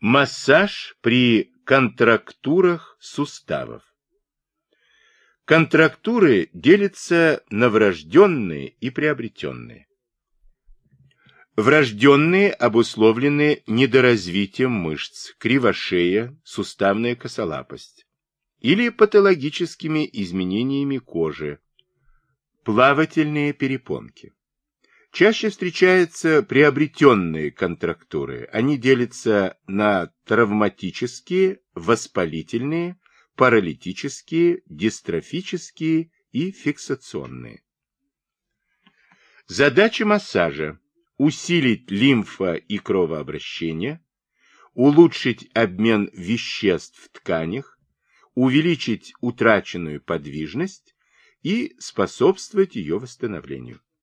Массаж при контрактурах суставов. Контрактуры делятся на врожденные и приобретенные. Врожденные обусловлены недоразвитием мышц, кривошея, суставная косолапость или патологическими изменениями кожи, плавательные перепонки. Чаще встречаются приобретенные контрактуры. Они делятся на травматические, воспалительные, паралитические, дистрофические и фиксационные. Задача массажа – усилить лимфа- и кровообращение, улучшить обмен веществ в тканях, увеличить утраченную подвижность и способствовать ее восстановлению.